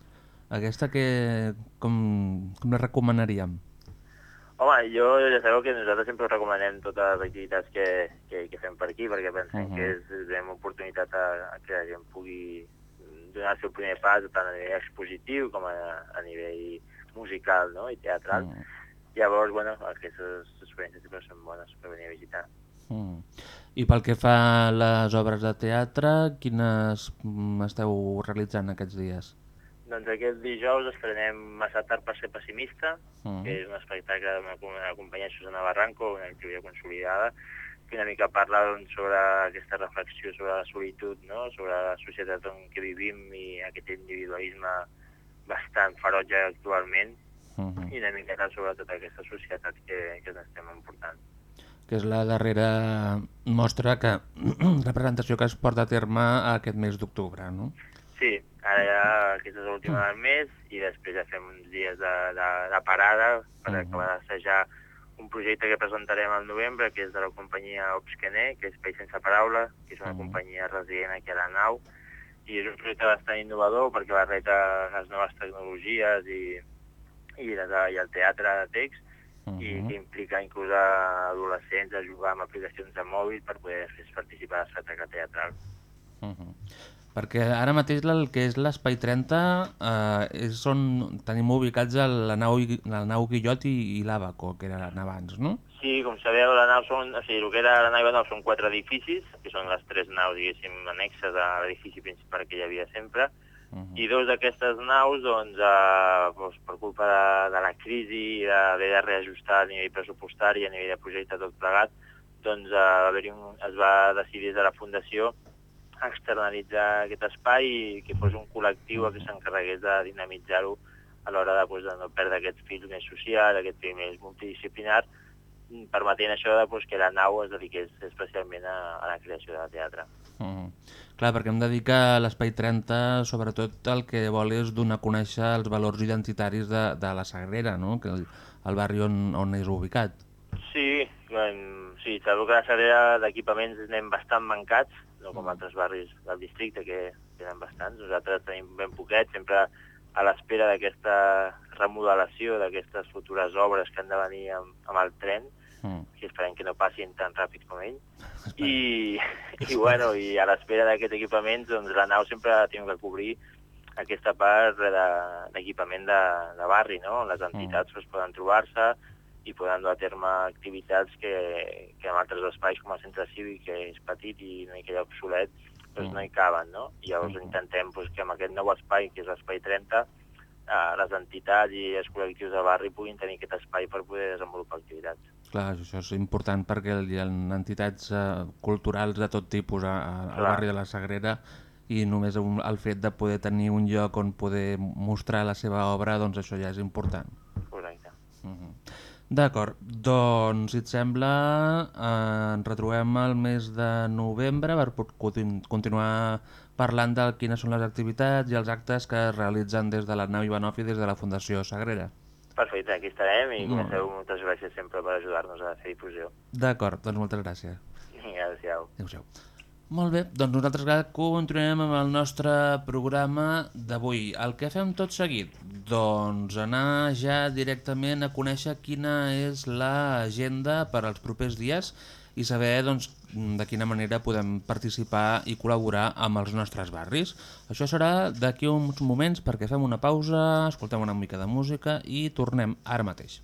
B: Aquesta que... com, com la recomanaríem?
G: Home, jo ja sabeu que nosaltres sempre recomanem totes les activitats que, que, que fem per aquí, perquè pensem
B: Mhm.
G: que és, donem oportunitat a, a que la gent pugui donar el seu primer pas tant a nivell expositiu com a, a nivell musical no? i teatral.
B: Mm.
G: Llavors, bueno, aquestes experiències sempre són bones per venir a visitar.
B: Mm. I pel que fa a les obres de teatre, quines esteu realitzant aquests dies?
G: Doncs aquest dijous estrenem Massa tard per ser pessimista,
B: Mm.
G: que és un espectacle la companyia Susana Barranco, una activitat consolidada, que una mica parla doncs, sobre aquesta reflexió sobre la solitud, no? sobre la societat en què vivim i aquest individualisme bastant ferotge actualment,
B: Mhm.
G: i una miqueta sobre tota aquesta societat que, que ens estem emportant.
B: Que és la darrera mostra que representació que es porta a terme aquest mes d'octubre, no?
G: Sí, ara ja aquesta és l'última del mes i després ja fem uns dies de, de, de parada per acabar d'assajar un projecte que presentarem al novembre, que és de la companyia Obsquené, que és Peix sense paraula, que és una companyia resident aquí a la nau, i és un projecte bastant innovador perquè barreta les noves tecnologies i, i, les, i el teatre de text, i que implica inclús a adolescents a jugar amb aplicacions de mòbil per poder fer participar a l'espectacle teatral.
B: Uh -huh. Perquè ara mateix el que és l'Espai 30 eh, és on tenim ubicats el, la, nau, la nau Guillot i, i l'Abaco, que eren abans, no?
G: Sí, com sabeu, la nau són, o sigui, el que era la nau Ivanov són quatre edificis, que són les tres naus, diguéssim, annexes a l'edifici principal que hi havia sempre, i dos d'aquestes naus, doncs, eh, doncs, per culpa de, de la crisi i d'haver de reajustar a nivell pressupostari, a nivell de projecte tot plegat, doncs eh, va haver-hi un, es va decidir des de la Fundació externalitzar aquest espai i que fos un col·lectiu que s'encarregués de dinamitzar-ho a l'hora de, doncs, de no perdre aquest fil més social, aquest fil més multidisciplinar, mm, permetent això de, doncs, que la nau es dediqués especialment a, a la creació de teatre.
B: -huh. Clar, perquè hem de dir que l'Espai 30 sobretot el que vol és donar a conèixer els valors identitaris de, de la Sagrera, no? que el, el barri on, on és ubicat.
G: Sí, em, sí, sabeu que la Sagrera d'equipaments anem bastant mancats, no com altres barris del districte que tenen bastants. Nosaltres tenim ben poquet, sempre a l'espera d'aquesta remodelació, d'aquestes futures obres que han de venir amb, amb el tren,
B: Mm.
G: que esperem que no passin tan ràpid com ell. I, i, bueno, i a l'espera d'aquests equipaments, doncs la nau sempre ha que cobrir aquesta part de- d'equipament de, de barri, no? les entitats pues, poden trobar-se i poden dur a terme activitats que, que en altres espais com el centre cívic, que és petit i una mica obsolet, doncs no hi caben, no? I llavors intentem pues, que amb aquest nou espai, que és l'espai 30, eh, les entitats i els col·lectius de barri puguin tenir aquest espai per poder desenvolupar activitats.
B: Clar, això és important perquè hi ha entitats eh, culturals de tot tipus a, a, al barri de la Sagrera i només un, el fet de poder tenir un lloc on poder mostrar la seva obra, doncs això ja és important.
G: Correcte.
B: Mhm. D'acord, doncs si et sembla eh, ens retrobem el mes de novembre per continuar parlant de quines són les activitats i els actes que es realitzen des de la nau Ivanov i des de la Fundació Sagrera.
G: Perfecte, aquí estarem i com sabeu, moltes gràcies sempre per ajudar-nos a fer difusió.
B: D'acord, doncs moltes gràcies.
G: Adéu-siau.
B: Adéu-siau. Molt bé, doncs nosaltres ara continuem amb el nostre programa d'avui. El que fem tot seguit? Doncs anar ja directament a conèixer quina és l'agenda per als propers dies i saber doncs, de quina manera podem participar i col·laborar amb els nostres barris. Això serà d'aquí uns moments perquè fem una pausa, escoltem una mica de música i tornem ara mateix.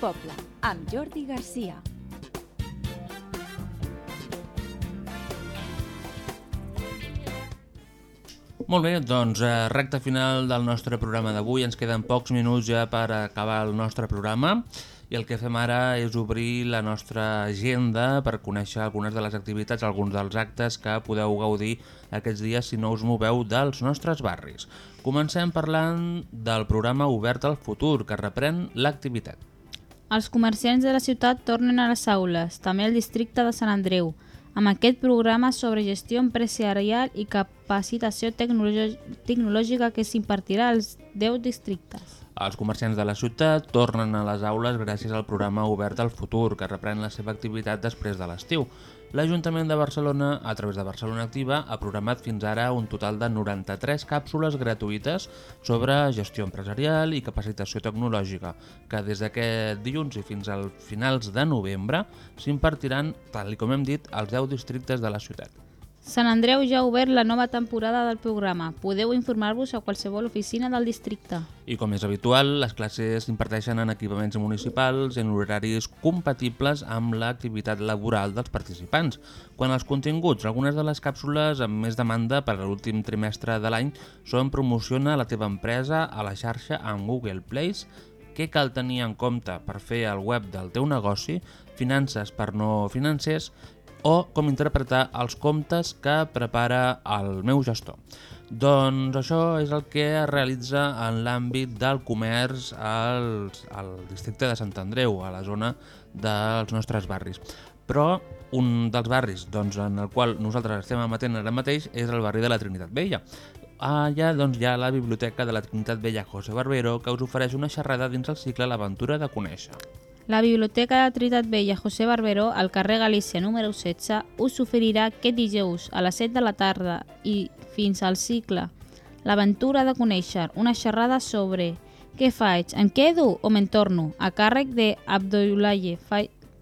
D: Poble, amb Jordi Garcia.
B: Molt bé, doncs eh, recta final del nostre programa d'avui. Ens queden pocs minuts ja per acabar el nostre programa i el que fem ara és obrir la nostra agenda per conèixer algunes de les activitats, alguns dels actes que podeu gaudir aquests dies si no us moveu dels nostres barris. Comencem parlant del programa Obert al Futur, que reprèn l'activitat.
A: Els comerciants de la ciutat tornen a les aules, també al districte de Sant Andreu, amb aquest programa sobre gestió empresarial i capacitació tecnològica que s'impartirà als 10 districtes.
B: Els comerciants de la ciutat tornen a les aules gràcies al programa Obert al Futur, que reprèn la seva activitat després de l'estiu. L'Ajuntament de Barcelona, a través de Barcelona Activa, ha programat fins ara un total de 93 càpsules gratuïtes sobre gestió empresarial i capacitació tecnològica, que des d'aquest dilluns i fins al finals de novembre s'impartiran, tal com hem dit, als 10 districtes de la ciutat.
A: Sant Andreu ja ha obert la nova temporada del programa. Podeu informar-vos a qualsevol oficina del districte.
B: I com és habitual, les classes s'imparteixen en equipaments municipals en horaris compatibles amb l'activitat laboral dels participants. Quan els continguts, algunes de les càpsules amb més demanda per a l'últim trimestre de l'any són promociona la teva empresa a la xarxa amb Google Place, què cal tenir en compte per fer el web del teu negoci, finances per no financers o com interpretar els comptes que prepara el meu gestor. Doncs això és el que es realitza en l'àmbit del comerç al, al districte de Sant Andreu, a la zona dels nostres barris. Però un dels barris doncs, en el qual nosaltres estem emetent ara mateix és el barri de la Trinitat Vella. Allà doncs, hi ha la Biblioteca de la Trinitat Vella José Barbero que us ofereix una xerrada dins el cicle L'aventura de conèixer.
A: La Biblioteca de Trinitat Vella José Barbero, al carrer Galícia número 16, us oferirà aquest dijous a les 7 de la tarda i fins al cicle L'aventura de conèixer, una xerrada sobre què faig, em quedo o me'n torno, a càrrec de Abdoulaye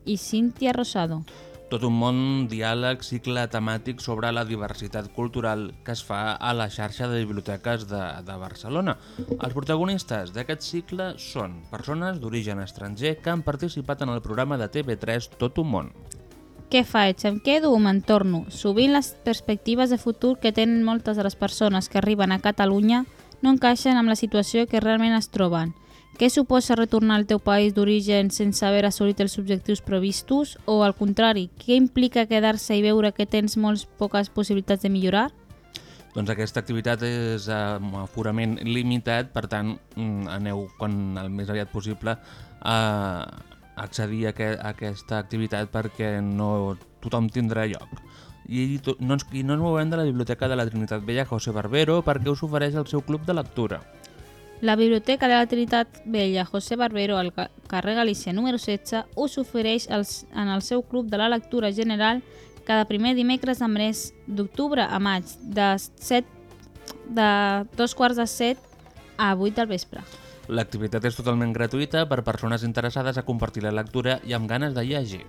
A: i Cíntia Rosado.
B: Tot un món diàleg, cicle temàtic sobre la diversitat cultural que es fa a la xarxa de biblioteques de, de Barcelona. Els protagonistes d'aquest cicle són persones d'origen estranger que han participat en el programa de TV3 Tot un món.
A: Què faig? Em quedo o me'n torno? Sovint les perspectives de futur que tenen moltes de les persones que arriben a Catalunya no encaixen amb la situació que realment es troben. Què suposa retornar al teu país d'origen sense haver assolit els objectius previstos? O, al contrari, què implica quedar-se i veure que tens molt poques possibilitats de millorar?
B: Doncs aquesta activitat és amb aforament limitat, per tant, mm, aneu quan el més aviat possible a accedir a, que, a aquesta activitat perquè no tothom tindrà lloc. I, no, ens, I no ens movem de la Biblioteca de la Trinitat Vella José Barbero perquè us ofereix el seu club de lectura.
A: La Biblioteca de la Trinitat Vella José Barbero al ca- carrer Galícia número 16 us ofereix els, en el seu club de la lectura general cada primer dimecres de mes d'octubre a maig de, 7, de dos quarts de 7 a 8 del vespre.
B: L'activitat és totalment gratuïta per persones interessades a compartir la lectura i amb ganes de llegir.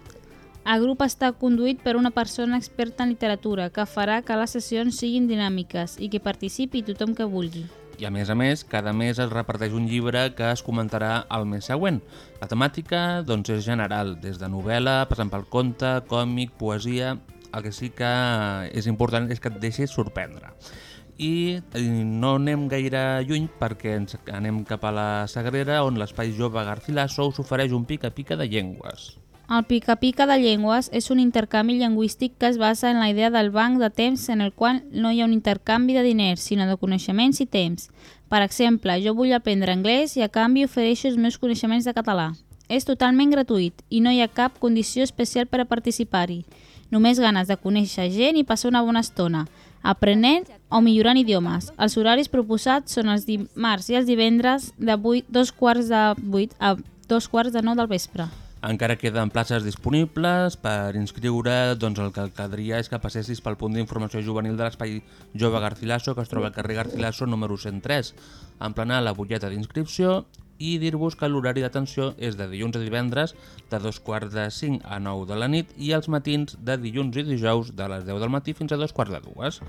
A: El grup està conduït per una persona experta en literatura que farà que les sessions siguin dinàmiques i que participi tothom que vulgui.
B: I a més a més, cada mes es reparteix un llibre que es comentarà al mes següent. La temàtica doncs, és general, des de novel·la, passant pel conte, còmic, poesia... El que sí que és important és que et deixis sorprendre. I eh, no anem gaire lluny perquè ens anem cap a la Sagrera on l'espai jove Garcilaso us ofereix un pica-pica de llengües.
A: El pica-pica de llengües és un intercanvi lingüístic que es basa en la idea del banc de temps en el qual no hi ha un intercanvi de diners, sinó de coneixements i temps. Per exemple, jo vull aprendre anglès i a canvi ofereixo els meus coneixements de català. És totalment gratuït i no hi ha cap condició especial per a participar-hi. Només ganes de conèixer gent i passar una bona estona, aprenent o millorant idiomes. Els horaris proposats són els dimarts i els divendres de 8, dos quarts de 8 a dos quarts de 9 del vespre.
B: Encara queden places disponibles per inscriure, doncs el que caldria és que passessis pel punt d'informació juvenil de l'espai Jove Garcilaso, que es troba al carrer Garcilaso número 103, emplenar la butlleta d'inscripció i dir-vos que l'horari d'atenció és de dilluns a divendres de dos quarts de 5 a 9 de la nit i els matins de dilluns i dijous de les 10 del matí fins a dos quarts de dues.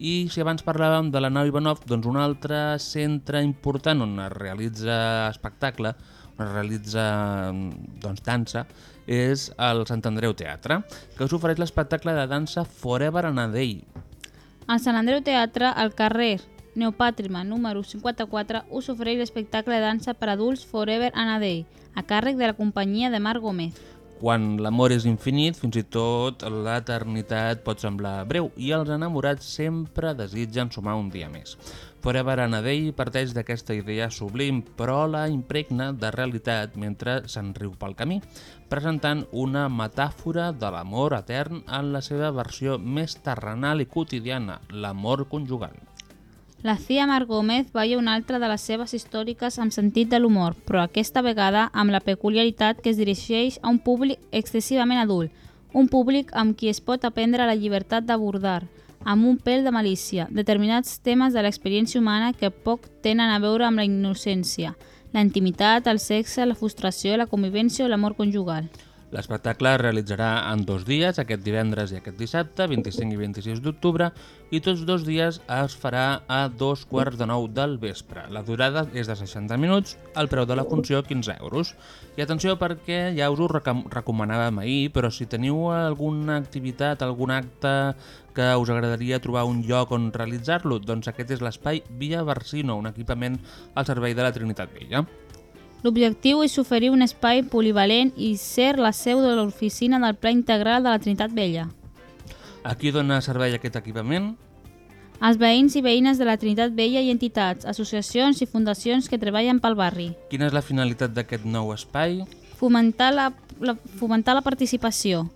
B: I si abans parlàvem de la nau Ivanov, doncs un altre centre important on es realitza espectacle, realitza doncs, dansa, és el Sant Andreu Teatre, que us ofereix l'espectacle de dansa Forever and a Day.
A: Al Sant Andreu Teatre, al carrer Neopàtrima número 54, us ofereix l'espectacle de dansa per adults Forever and a Day, a càrrec de la companyia de Marc Gómez.
B: Quan l'amor és infinit, fins i tot l'eternitat pot semblar breu i els enamorats sempre desitgen sumar un dia més. Forever and a Day parteix d'aquesta idea sublim, però la impregna de realitat mentre se'n riu pel camí, presentant una metàfora de l'amor etern en la seva versió més terrenal i quotidiana, l'amor conjugal.
A: La Cia Marc Gómez balla una altra de les seves històriques amb sentit de l'humor, però aquesta vegada amb la peculiaritat que es dirigeix a un públic excessivament adult, un públic amb qui es pot aprendre la llibertat d'abordar, amb un pèl de malícia, determinats temes de l'experiència humana que poc tenen a veure amb la innocència, la intimitat, el sexe, la frustració, la convivència o l'amor conjugal.
B: L'espectacle es realitzarà en dos dies, aquest divendres i aquest dissabte, 25 i 26 d'octubre, i tots dos dies es farà a dos quarts de nou del vespre. La durada és de 60 minuts, el preu de la funció 15 euros. I atenció perquè ja us ho recom recomanàvem ahir, però si teniu alguna activitat, algun acte que us agradaria trobar un lloc on realitzar-lo, doncs aquest és l'espai Via Barsino, un equipament al servei de la Trinitat Vella.
A: L'objectiu és oferir un espai polivalent i ser la seu de l'oficina del Pla Integral de la Trinitat Vella.
B: A qui dona servei aquest equipament?
A: Els veïns i veïnes de la Trinitat Vella i entitats, associacions i fundacions que treballen pel barri.
B: Quina és la finalitat d'aquest nou espai?
A: Fomentar la, la, fomentar la participació,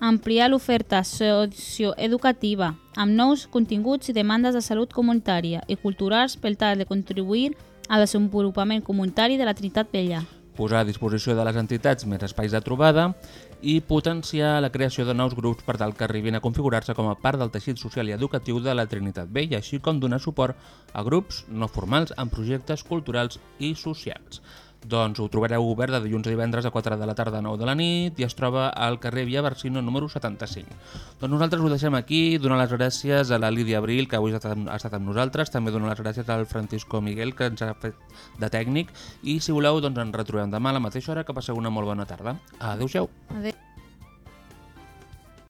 A: ampliar l'oferta socioeducativa amb nous continguts i demandes de salut comunitària i culturals per tal de contribuir al desenvolupament comunitari de la Trinitat Vella.
B: posar a disposició de les entitats més espais de trobada i potenciar la creació de nous grups per tal que arribin a configurar-se com a part del teixit social i educatiu de la Trinitat Vella, així com donar suport a grups no formals en projectes culturals i socials. Doncs ho trobareu obert de dilluns a divendres a 4 de la tarda a 9 de la nit i es troba al carrer Via Barsino número 75. Doncs nosaltres ho deixem aquí, donar les gràcies a la Lídia Abril, que avui ha estat, amb- ha estat amb nosaltres, també donar les gràcies al Francisco Miguel, que ens ha fet de tècnic, i si voleu doncs ens retrobem demà a la mateixa hora, que passeu una molt bona tarda. Adéu-siau.
A: Adéu.